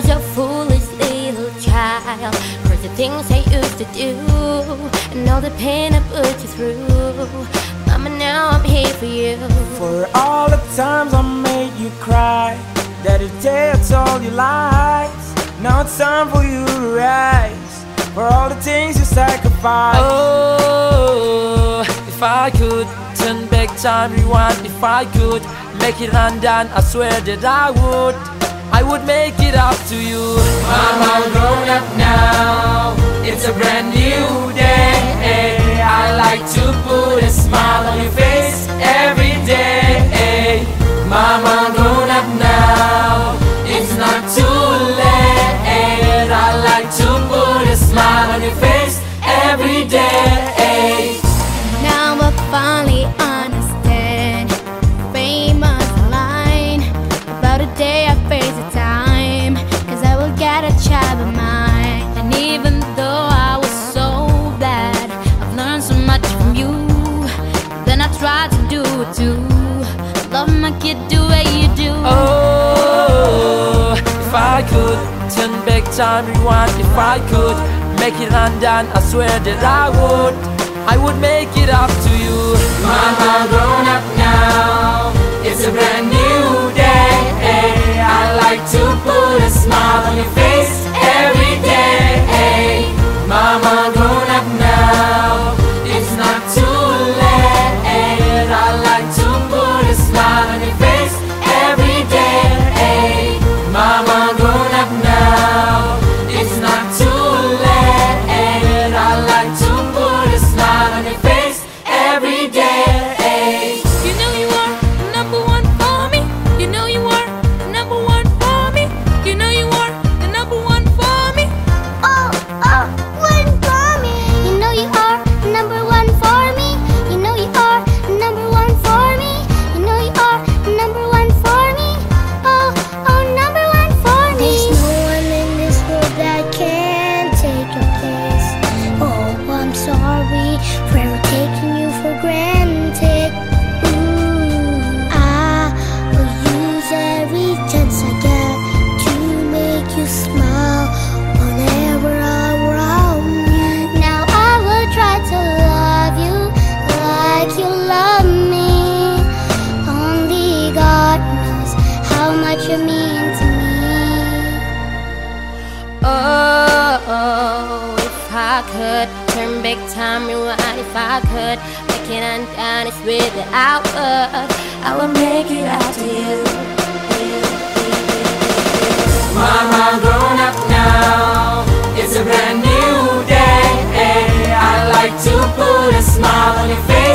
was a foolish little child. For the things I used to do And all the pain I put you through. Mama, now I'm here for you. For all the times I made you cry That it takes all your lies. Now it's time for you to rise. For all the things you sacrificed. Oh, if I could turn back time, rewind If I could make it undone, I swear that I would. I would make it up to you. Mama, grown up now. It's a brand new day. I like to put a smile on your face Then I to do it too. Love my kid the way you do. Oh, if I could turn back time, rewind, if I could make it undone, I swear that I would. I would make it up to you. Mama, grown up you mean to me. Oh, if I could turn back time, rewind if I could. Make it undone, without us. I will make it out to you. Mama, grown up now. It's a brand new day. I like to put a smile on your face.